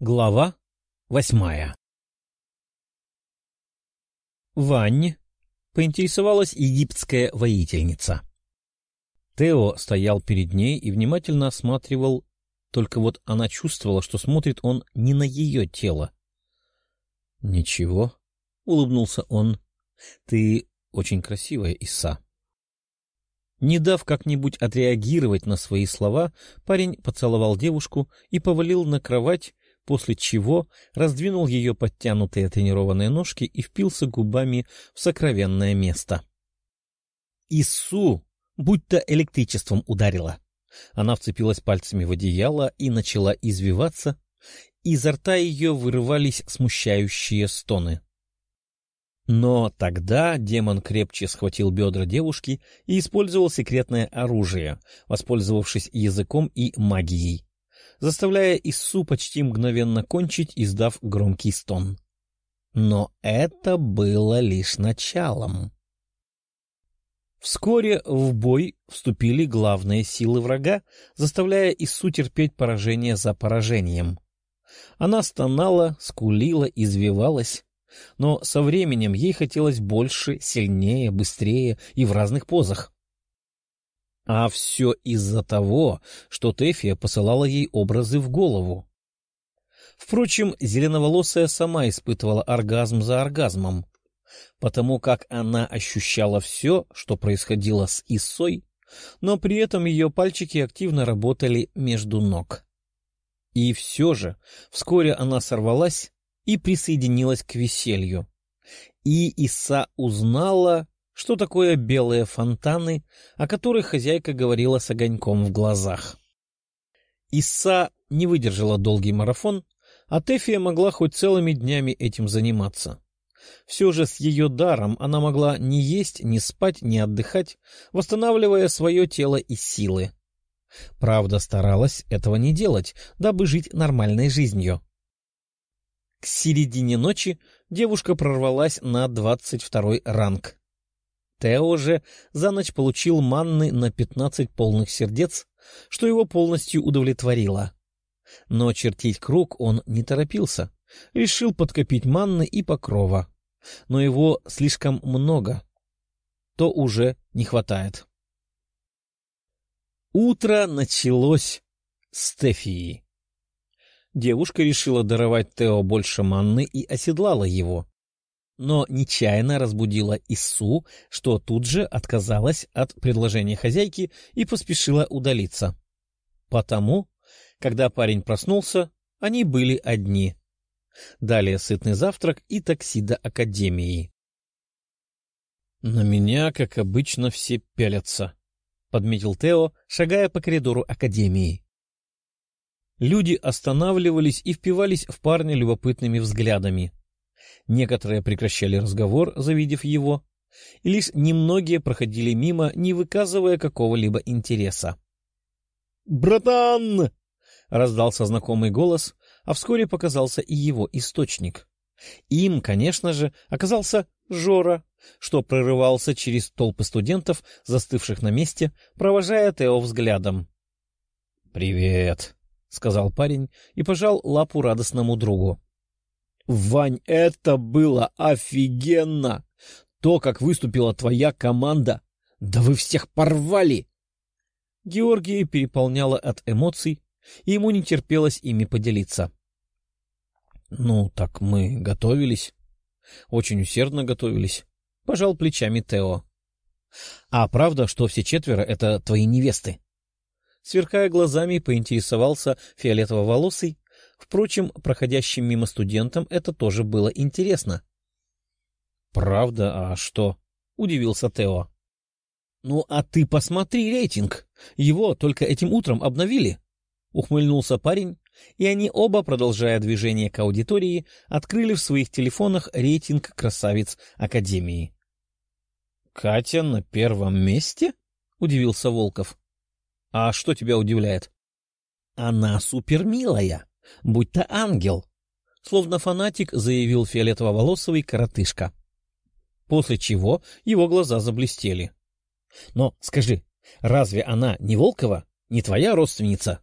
Глава восьмая Вань поинтересовалась египетская воительница. Тео стоял перед ней и внимательно осматривал, только вот она чувствовала, что смотрит он не на ее тело. — Ничего, — улыбнулся он, — ты очень красивая, Иса. Не дав как-нибудь отреагировать на свои слова, парень поцеловал девушку и повалил на кровать, после чего раздвинул ее подтянутые тренированные ножки и впился губами в сокровенное место. Ису будто электричеством ударила. Она вцепилась пальцами в одеяло и начала извиваться. Изо рта ее вырывались смущающие стоны. Но тогда демон крепче схватил бедра девушки и использовал секретное оружие, воспользовавшись языком и магией заставляя Иссу почти мгновенно кончить, издав громкий стон. Но это было лишь началом. Вскоре в бой вступили главные силы врага, заставляя Иссу терпеть поражение за поражением. Она стонала, скулила, извивалась, но со временем ей хотелось больше, сильнее, быстрее и в разных позах. А все из-за того, что Тефия посылала ей образы в голову. Впрочем, зеленоволосая сама испытывала оргазм за оргазмом, потому как она ощущала все, что происходило с Исой, но при этом ее пальчики активно работали между ног. И все же вскоре она сорвалась и присоединилась к веселью. И Иса узнала, что такое белые фонтаны, о которых хозяйка говорила с огоньком в глазах. Исса не выдержала долгий марафон, а Тефия могла хоть целыми днями этим заниматься. Все же с ее даром она могла ни есть, ни спать, ни отдыхать, восстанавливая свое тело и силы. Правда, старалась этого не делать, дабы жить нормальной жизнью. К середине ночи девушка прорвалась на двадцать второй ранг. Тео же за ночь получил манны на пятнадцать полных сердец, что его полностью удовлетворило. Но чертить круг он не торопился, решил подкопить манны и покрова. Но его слишком много, то уже не хватает. Утро началось с Тефии. Девушка решила даровать Тео больше манны и оседлала его но нечаянно разбудила Ису, что тут же отказалась от предложения хозяйки и поспешила удалиться. Потому, когда парень проснулся, они были одни. Далее сытный завтрак и такси до академии. — На меня, как обычно, все пялятся, — подметил Тео, шагая по коридору академии. Люди останавливались и впивались в парня любопытными взглядами — Некоторые прекращали разговор, завидев его, и лишь немногие проходили мимо, не выказывая какого-либо интереса. «Братан!» — раздался знакомый голос, а вскоре показался и его источник. Им, конечно же, оказался Жора, что прорывался через толпы студентов, застывших на месте, провожая Тео взглядом. «Привет», — сказал парень и пожал лапу радостному другу. Вань, это было офигенно! То, как выступила твоя команда, да вы всех порвали! Георгия переполняла от эмоций, и ему не терпелось ими поделиться. — Ну, так мы готовились. Очень усердно готовились. Пожал плечами Тео. — А правда, что все четверо — это твои невесты? Сверкая глазами, поинтересовался фиолетово-волосый, Впрочем, проходящим мимо студентам это тоже было интересно. — Правда? А что? — удивился Тео. — Ну, а ты посмотри рейтинг. Его только этим утром обновили. — ухмыльнулся парень, и они оба, продолжая движение к аудитории, открыли в своих телефонах рейтинг красавиц Академии. — Катя на первом месте? — удивился Волков. — А что тебя удивляет? — Она супермилая будь то ангел, словно фанатик заявил фиолетово-волосовый коротышка. После чего его глаза заблестели. — Но скажи, разве она не Волкова, не твоя родственница?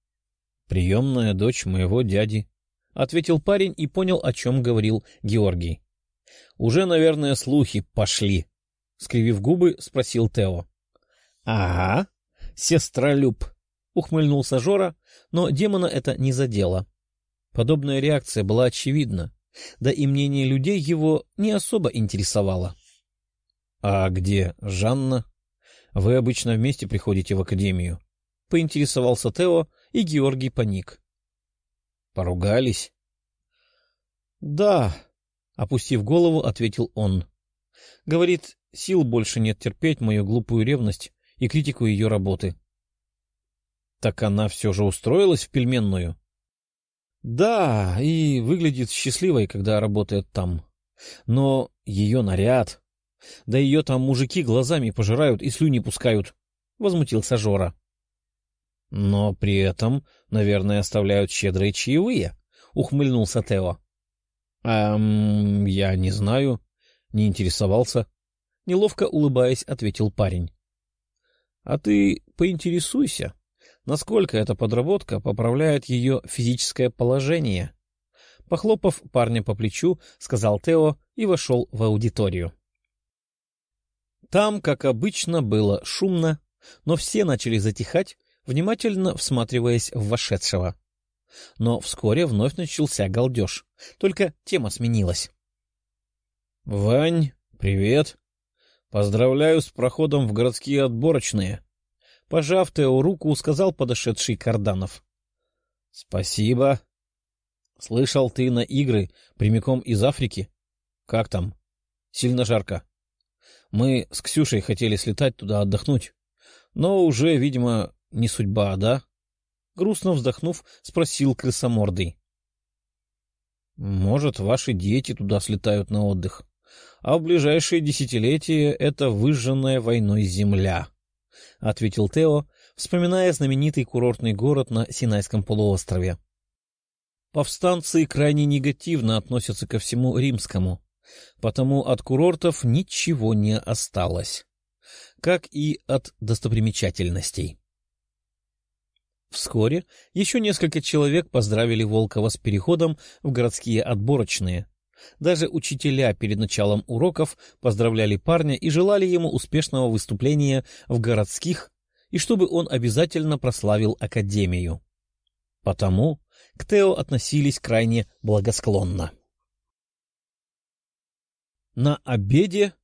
— Приемная дочь моего дяди, — ответил парень и понял, о чем говорил Георгий. — Уже, наверное, слухи пошли, — скривив губы, спросил Тео. — Ага, сестролюб, — ухмыльнулся Жора, но демона это не задело. Подобная реакция была очевидна, да и мнение людей его не особо интересовало. — А где Жанна? Вы обычно вместе приходите в академию? — поинтересовался Тео, и Георгий паник. — Поругались? — Да, — опустив голову, ответил он. — Говорит, сил больше нет терпеть мою глупую ревность и критику ее работы. — Так она все же устроилась в пельменную? — Да, и выглядит счастливой, когда работает там. Но ее наряд... Да ее там мужики глазами пожирают и слюни пускают, — возмутился Жора. — Но при этом, наверное, оставляют щедрые чаевые, — ухмыльнулся Тео. — Эм, я не знаю, не интересовался. Неловко улыбаясь, ответил парень. — А ты поинтересуйся, насколько эта подработка поправляет ее физическое положение. Похлопав парня по плечу, сказал Тео и вошел в аудиторию. Там, как обычно, было шумно, но все начали затихать, внимательно всматриваясь в вошедшего. Но вскоре вновь начался галдеж, только тема сменилась. — Вань, привет. Поздравляю с проходом в городские отборочные. Пожав Тео руку, сказал подошедший Карданов. — Спасибо. Слышал, ты на игры прямиком из Африки? Как там? Сильно жарко. Мы с Ксюшей хотели слетать туда отдохнуть, но уже, видимо, не судьба, да? Грустно вздохнув, спросил крысомордый. Может, ваши дети туда слетают на отдых, а в ближайшие десятилетия это выжженная войной земля, — ответил Тео, вспоминая знаменитый курортный город на Синайском полуострове. Повстанцы крайне негативно относятся ко всему римскому, потому от курортов ничего не осталось, как и от достопримечательностей. Вскоре еще несколько человек поздравили Волкова с переходом в городские отборочные. Даже учителя перед началом уроков поздравляли парня и желали ему успешного выступления в городских, и чтобы он обязательно прославил Академию. Потому к Тео относились крайне благосклонно. На обеде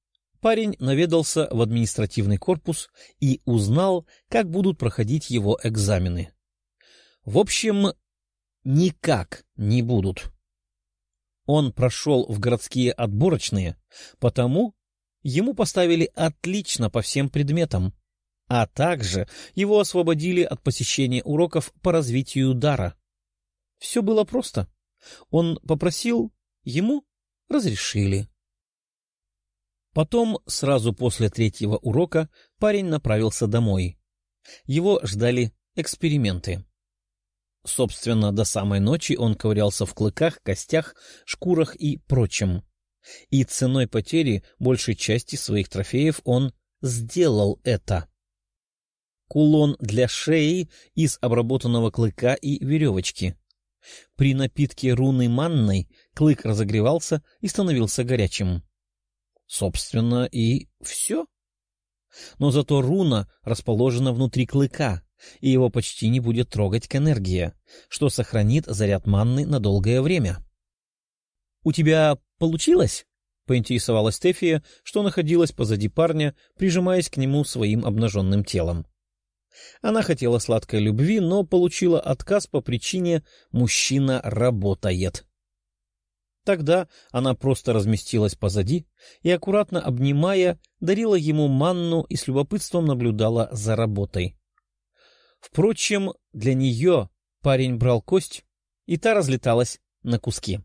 парень наведался в административный корпус и узнал, как будут проходить его экзамены. В общем, никак не будут. Он прошел в городские отборочные, потому ему поставили отлично по всем предметам, а также его освободили от посещения уроков по развитию дара. Все было просто. Он попросил, ему разрешили. Потом, сразу после третьего урока, парень направился домой. Его ждали эксперименты. Собственно, до самой ночи он ковырялся в клыках, костях, шкурах и прочем. И ценой потери большей части своих трофеев он сделал это. Кулон для шеи из обработанного клыка и веревочки. При напитке руны манной клык разогревался и становился горячим. Собственно, и все. Но зато руна расположена внутри клыка, и его почти не будет трогать к энергии, что сохранит заряд манны на долгое время. — У тебя получилось? — поинтересовалась Стефия, что находилась позади парня, прижимаясь к нему своим обнаженным телом. Она хотела сладкой любви, но получила отказ по причине «мужчина работает». Тогда она просто разместилась позади и, аккуратно обнимая, дарила ему манну и с любопытством наблюдала за работой. Впрочем, для нее парень брал кость, и та разлеталась на куски.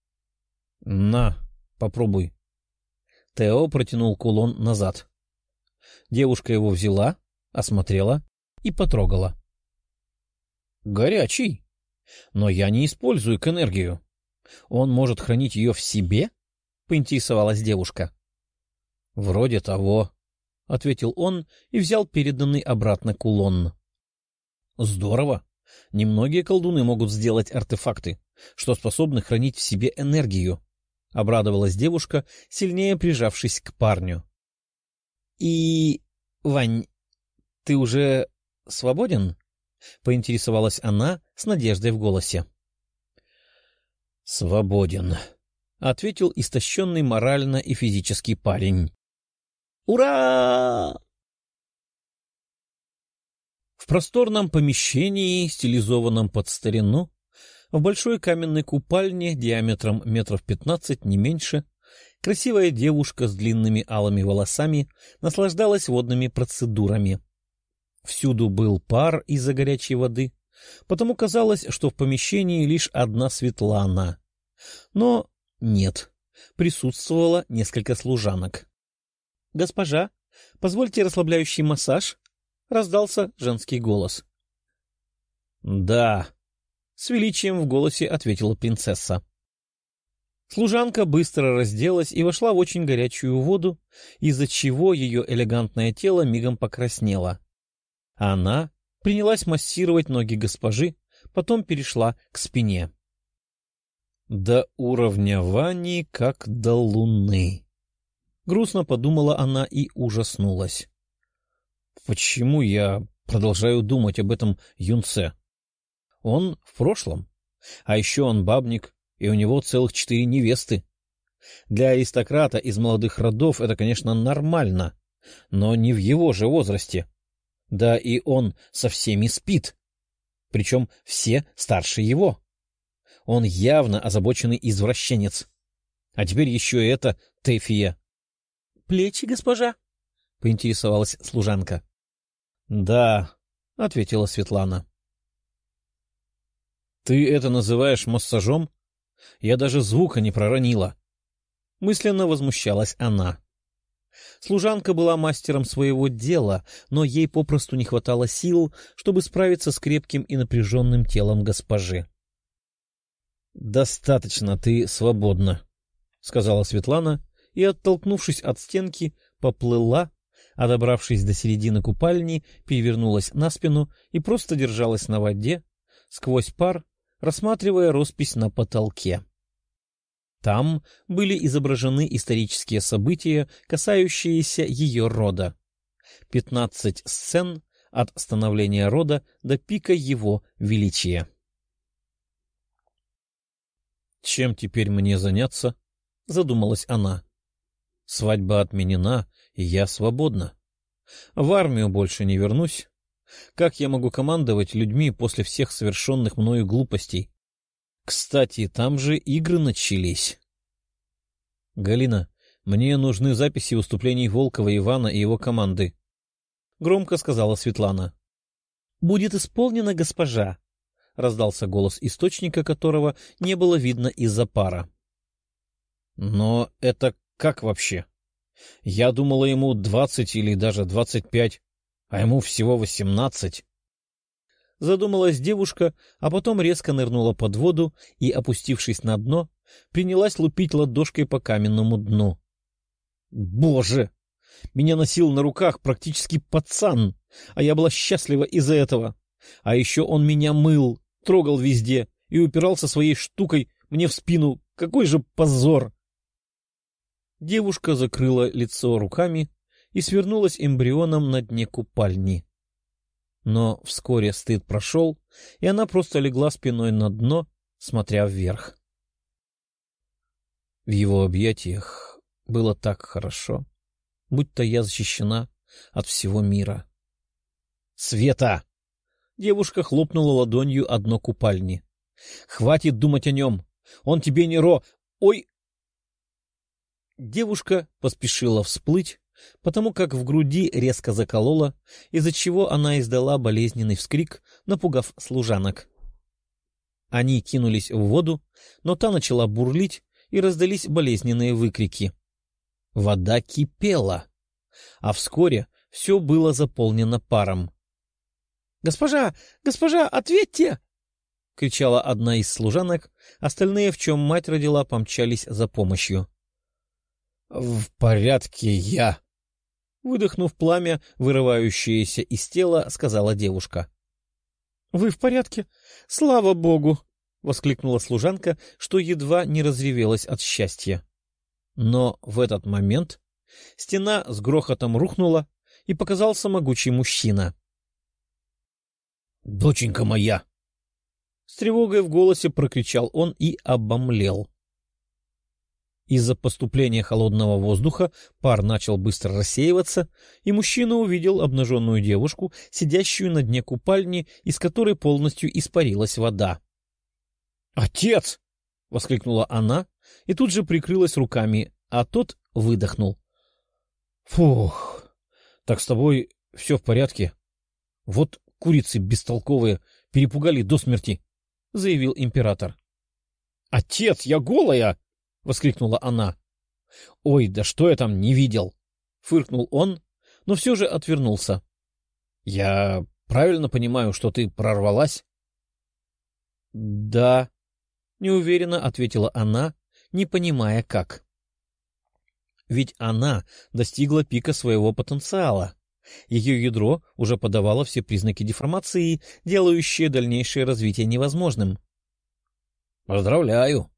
— На, попробуй. Тео протянул кулон назад. Девушка его взяла, осмотрела и потрогала. — Горячий, но я не использую к энергию. Он может хранить ее в себе? — поинтересовалась девушка. — Вроде того, — ответил он и взял переданный обратно кулон. — Здорово. Немногие колдуны могут сделать артефакты, что способны хранить в себе энергию. Обрадовалась девушка, сильнее прижавшись к парню. — И... Вань, ты уже свободен? — поинтересовалась она с надеждой в голосе. — Свободен, — ответил истощенный морально и физически парень. «Ура!» В просторном помещении, стилизованном под старину, в большой каменной купальне диаметром метров пятнадцать, не меньше, красивая девушка с длинными алыми волосами наслаждалась водными процедурами. Всюду был пар из-за горячей воды, потому казалось, что в помещении лишь одна Светлана. Но нет, присутствовало несколько служанок. — Госпожа, позвольте расслабляющий массаж? — раздался женский голос. — Да, — с величием в голосе ответила принцесса. Служанка быстро разделась и вошла в очень горячую воду, из-за чего ее элегантное тело мигом покраснело. Она принялась массировать ноги госпожи, потом перешла к спине. До уровня Вани как до луны. Грустно подумала она и ужаснулась. Почему я продолжаю думать об этом юнце? Он в прошлом. А еще он бабник, и у него целых четыре невесты. Для аристократа из молодых родов это, конечно, нормально, но не в его же возрасте. Да и он со всеми спит. Причем все старше его. Он явно озабоченный извращенец. А теперь еще и это Тефия плечи, госпожа? — поинтересовалась служанка. — Да, — ответила Светлана. — Ты это называешь массажом? Я даже звука не проронила. Мысленно возмущалась она. Служанка была мастером своего дела, но ей попросту не хватало сил, чтобы справиться с крепким и напряженным телом госпожи. — Достаточно, ты свободна, — сказала Светлана и, оттолкнувшись от стенки, поплыла, а добравшись до середины купальни, перевернулась на спину и просто держалась на воде, сквозь пар, рассматривая роспись на потолке. Там были изображены исторические события, касающиеся ее рода. Пятнадцать сцен от становления рода до пика его величия. «Чем теперь мне заняться?» — задумалась она. Свадьба отменена, я свободна. В армию больше не вернусь. Как я могу командовать людьми после всех совершенных мною глупостей? Кстати, там же игры начались. Галина, мне нужны записи выступлений Волкова Ивана и его команды. Громко сказала Светлана. — Будет исполнено, госпожа, — раздался голос источника, которого не было видно из-за пара. — Но это как вообще? Я думала, ему двадцать или даже двадцать пять, а ему всего восемнадцать. Задумалась девушка, а потом резко нырнула под воду и, опустившись на дно, принялась лупить ладошкой по каменному дну. Боже! Меня носил на руках практически пацан, а я была счастлива из-за этого. А еще он меня мыл, трогал везде и упирался своей штукой мне в спину. Какой же позор! Девушка закрыла лицо руками и свернулась эмбрионом на дне купальни. Но вскоре стыд прошел, и она просто легла спиной на дно, смотря вверх. В его объятиях было так хорошо, будто я защищена от всего мира. «Света!» Девушка хлопнула ладонью одно купальни. «Хватит думать о нем! Он тебе не ро... Ой, Девушка поспешила всплыть, потому как в груди резко заколола, из-за чего она издала болезненный вскрик, напугав служанок. Они кинулись в воду, но та начала бурлить, и раздались болезненные выкрики. Вода кипела, а вскоре все было заполнено паром. — Госпожа! Госпожа, ответьте! — кричала одна из служанок, остальные, в чем мать родила, помчались за помощью. — В порядке я. Выдохнув пламя, вырывающееся из тела, сказала девушка. — Вы в порядке? Слава богу! — воскликнула служанка, что едва не разревелась от счастья. Но в этот момент стена с грохотом рухнула, и показался могучий мужчина. — Доченька моя! С тревогой в голосе прокричал он и обомлел. Из-за поступления холодного воздуха пар начал быстро рассеиваться, и мужчина увидел обнаженную девушку, сидящую на дне купальни, из которой полностью испарилась вода. «Отец!» — воскликнула она и тут же прикрылась руками, а тот выдохнул. «Фух, так с тобой все в порядке? Вот курицы бестолковые перепугали до смерти», — заявил император. «Отец, я голая!» — воскликнула она. «Ой, да что я там не видел!» — фыркнул он, но все же отвернулся. «Я правильно понимаю, что ты прорвалась?» «Да», — неуверенно ответила она, не понимая как. Ведь она достигла пика своего потенциала. Ее ядро уже подавало все признаки деформации, делающие дальнейшее развитие невозможным. — Поздравляю!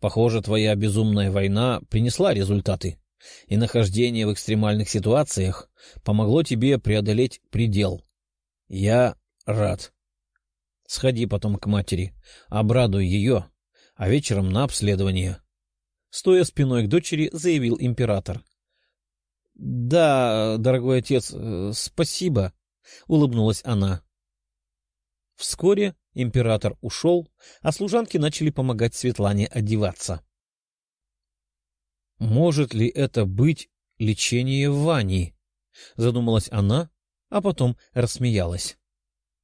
Похоже, твоя безумная война принесла результаты, и нахождение в экстремальных ситуациях помогло тебе преодолеть предел. Я рад. Сходи потом к матери, обрадуй ее, а вечером на обследование. Стоя спиной к дочери, заявил император. — Да, дорогой отец, э, спасибо, — улыбнулась она. Вскоре император ушел, а служанки начали помогать Светлане одеваться. «Может ли это быть лечение Вани?» — задумалась она, а потом рассмеялась.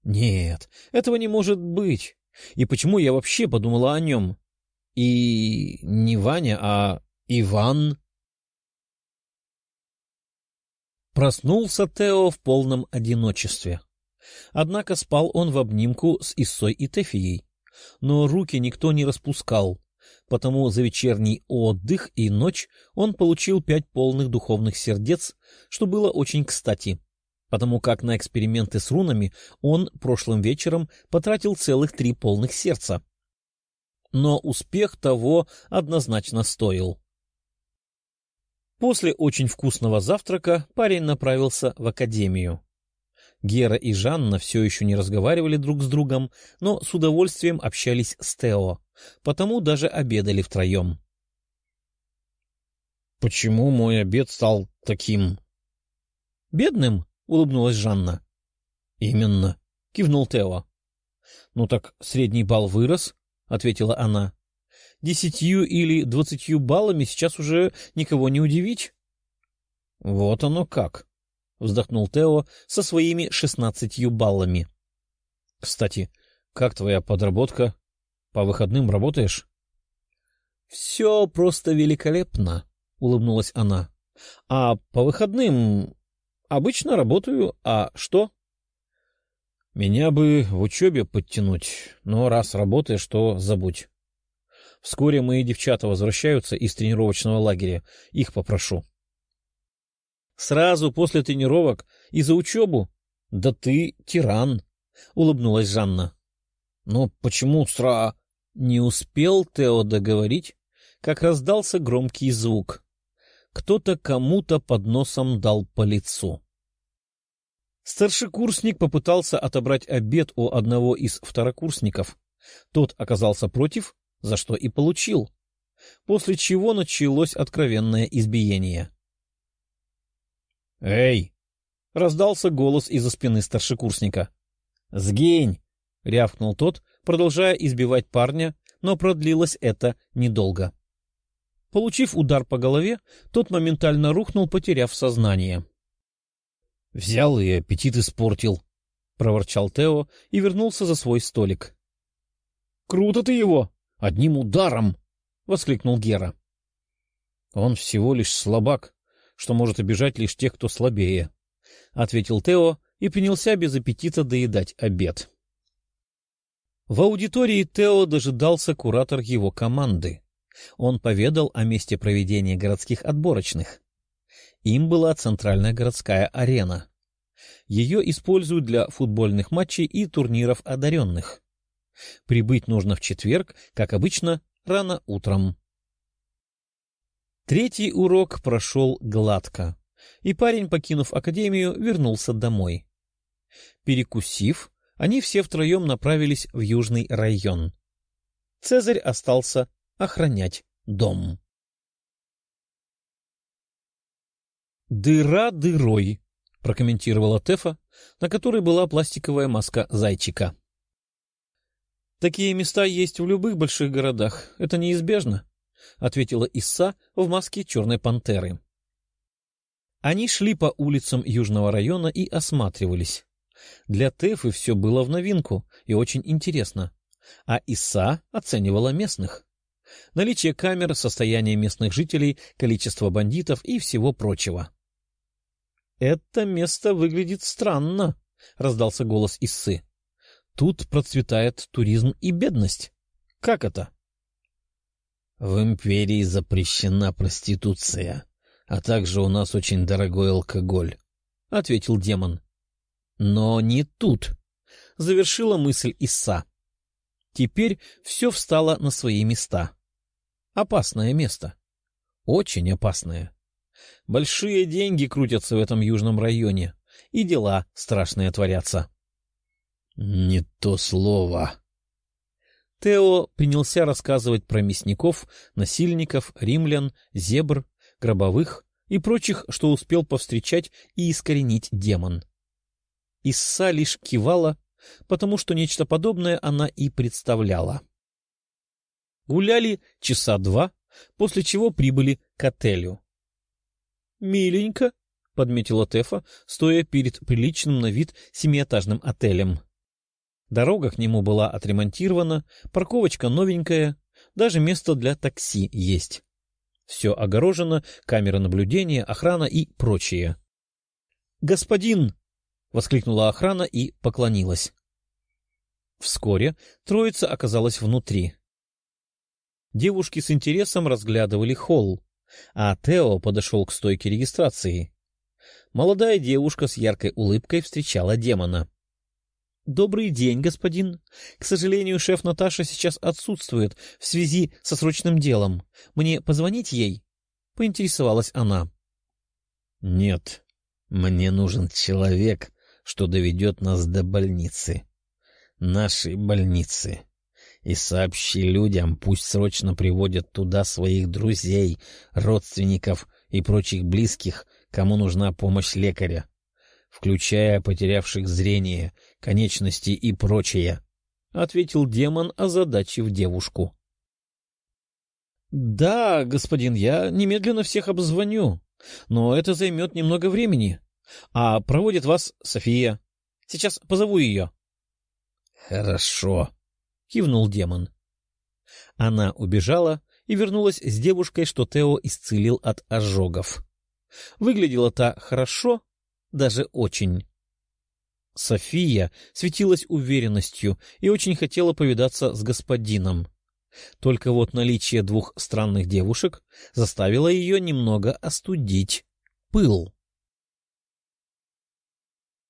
«Нет, этого не может быть. И почему я вообще подумала о нем? И не Ваня, а Иван?» Проснулся Тео в полном одиночестве. Однако спал он в обнимку с Иссой и Тефией. Но руки никто не распускал, потому за вечерний отдых и ночь он получил пять полных духовных сердец, что было очень кстати, потому как на эксперименты с рунами он прошлым вечером потратил целых три полных сердца. Но успех того однозначно стоил. После очень вкусного завтрака парень направился в академию. Гера и Жанна все еще не разговаривали друг с другом, но с удовольствием общались с Тео, потому даже обедали втроем. — Почему мой обед стал таким... — Бедным? — улыбнулась Жанна. — Именно, — кивнул Тео. — Ну так средний балл вырос, — ответила она. — Десятью или двадцатью баллами сейчас уже никого не удивить. — Вот оно как, — вздохнул Тео со своими шестнадцатью баллами. — Кстати, как твоя подработка? По выходным работаешь? — Все просто великолепно, — улыбнулась она. — А по выходным обычно работаю, а что? — Меня бы в учебе подтянуть, но раз работаешь, то забудь. Вскоре мои девчата возвращаются из тренировочного лагеря, их попрошу. — Сразу после тренировок и за учебу? Да ты тиран, — улыбнулась Жанна. Но почему сра... Не успел Тео договорить, как раздался громкий звук. Кто-то кому-то под носом дал по лицу. Старшекурсник попытался отобрать обед у одного из второкурсников. Тот оказался против, за что и получил. После чего началось откровенное избиение. «Эй!» — раздался голос из-за спины старшекурсника. «Сгинь!» — рявкнул тот, продолжая избивать парня, но продлилось это недолго. Получив удар по голове, тот моментально рухнул, потеряв сознание. «Взял и аппетит испортил», — проворчал Тео и вернулся за свой столик. «Круто ты его! Одним ударом!» — воскликнул Гера. «Он всего лишь слабак», что может обижать лишь тех, кто слабее, — ответил Тео и принялся без аппетита доедать обед. В аудитории Тео дожидался куратор его команды. Он поведал о месте проведения городских отборочных. Им была центральная городская арена. Ее используют для футбольных матчей и турниров одаренных. Прибыть нужно в четверг, как обычно, рано утром. Третий урок прошел гладко, и парень, покинув академию, вернулся домой. Перекусив, они все втроем направились в южный район. Цезарь остался охранять дом. «Дыра дырой», — прокомментировала Тефа, на которой была пластиковая маска зайчика. «Такие места есть в любых больших городах. Это неизбежно», — ответила Исса в маске черной пантеры. Они шли по улицам Южного района и осматривались. Для Тефы все было в новинку и очень интересно, а Иса оценивала местных. Наличие камер, состояние местных жителей, количество бандитов и всего прочего. «Это место выглядит странно», — раздался голос Иссы. Тут процветает туризм и бедность. Как это? В империи запрещена проституция, а также у нас очень дорогой алкоголь, — ответил демон. Но не тут, — завершила мысль Иса. Теперь все встало на свои места. Опасное место. Очень опасное. Большие деньги крутятся в этом южном районе, и дела страшные творятся. «Не то слово». Тео принялся рассказывать про мясников, насильников, римлян, зебр, гробовых и прочих, что успел повстречать и искоренить демон. Исса лишь кивала, потому что нечто подобное она и представляла. Гуляли часа два, после чего прибыли к отелю. — Миленько, — подметила Тефа, стоя перед приличным на вид семиэтажным отелем. Дорога к нему была отремонтирована, парковочка новенькая, даже место для такси есть. Все огорожено, камеры наблюдения, охрана и прочее. «Господин!» — воскликнула охрана и поклонилась. Вскоре троица оказалась внутри. Девушки с интересом разглядывали холл, а Тео подошел к стойке регистрации. Молодая девушка с яркой улыбкой встречала демона. «Добрый день, господин. К сожалению, шеф Наташа сейчас отсутствует в связи со срочным делом. Мне позвонить ей?» — поинтересовалась она. «Нет, мне нужен человек, что доведет нас до больницы. Нашей больницы. И сообщи людям, пусть срочно приводят туда своих друзей, родственников и прочих близких, кому нужна помощь лекаря включая потерявших зрение, конечности и прочее, — ответил демон, озадачив девушку. — Да, господин, я немедленно всех обзвоню, но это займет немного времени. А проводит вас София. Сейчас позову ее. — Хорошо, — кивнул демон. Она убежала и вернулась с девушкой, что Тео исцелил от ожогов. Выглядела та хорошо, даже очень. София светилась уверенностью и очень хотела повидаться с господином. Только вот наличие двух странных девушек заставило ее немного остудить пыл.